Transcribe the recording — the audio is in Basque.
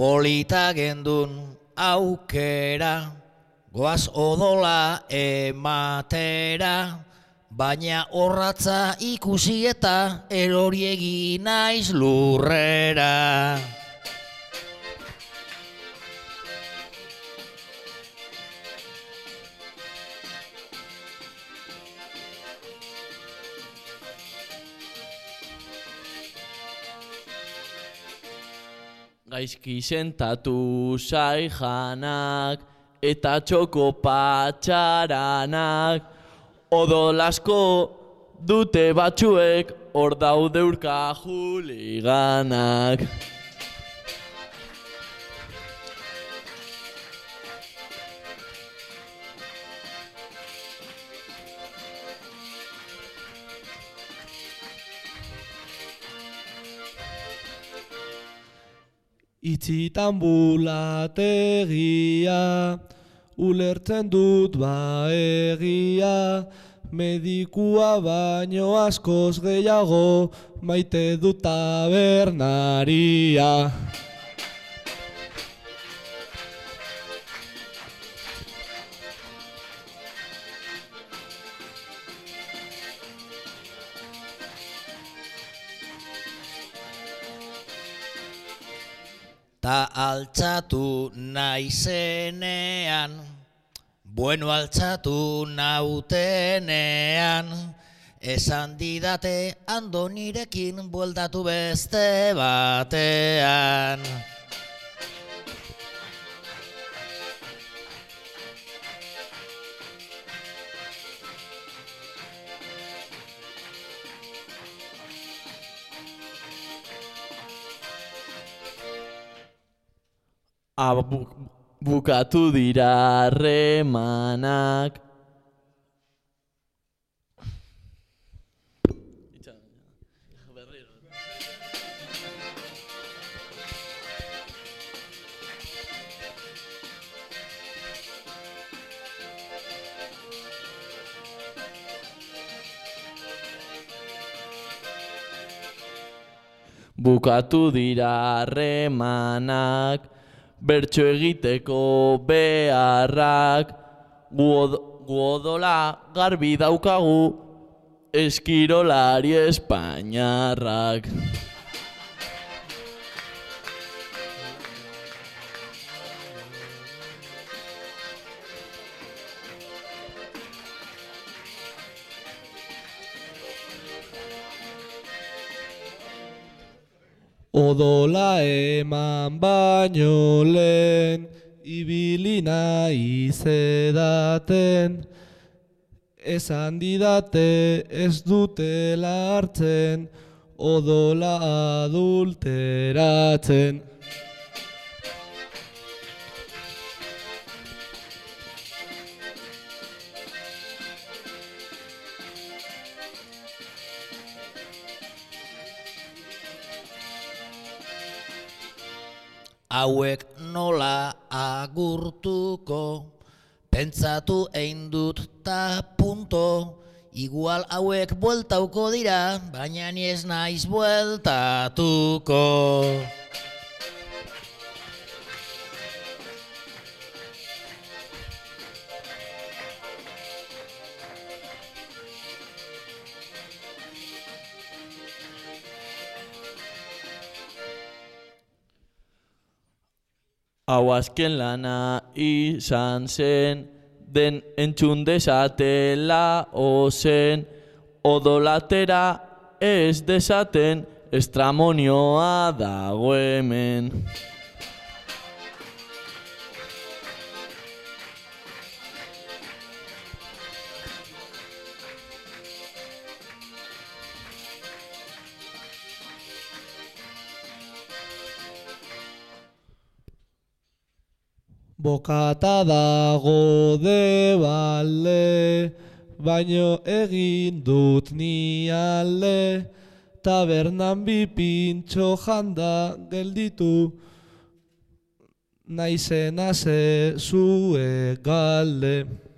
polita gendun aukera, goaz odola ematera, baina horratza ikusi eta eroriegi naiz lurrera. Gaizki sentatu janak eta txoko patxaranak. Odolasko dute batzuek hor daude urka juliganak Itzitan bulategia, ulertzen dut ba egia, medikua baino askoz gehiago, maite dut tabernaria. Ta altzatu naizenean, bueno altzatu nautenean, esan didate ando nirekin bueltatu beste batean. Ah, bu bukatu dira remanak. Bukatu dira remanak, bertso egiteko beharrak, guodola garbi daukagu, eskirolari espainarrak. Odola eman baino lehen, ibili nahi zedaten, esan didate ez dutela hartzen, odola adulteratzen. Hauek nola agurtuko, pentsatu egin dut ta punto, igual hauek bueltauko dira, baina ni ez naiz bueltatuko. Hau azken lana izan zen, den entzun desatela ozen, odolatera ez desaten, estramonioa dago hemen. Bokata dago debalde, baino egin dut ni alde, tabernan bi pintxo janda gelditu, naizena ze zue galde.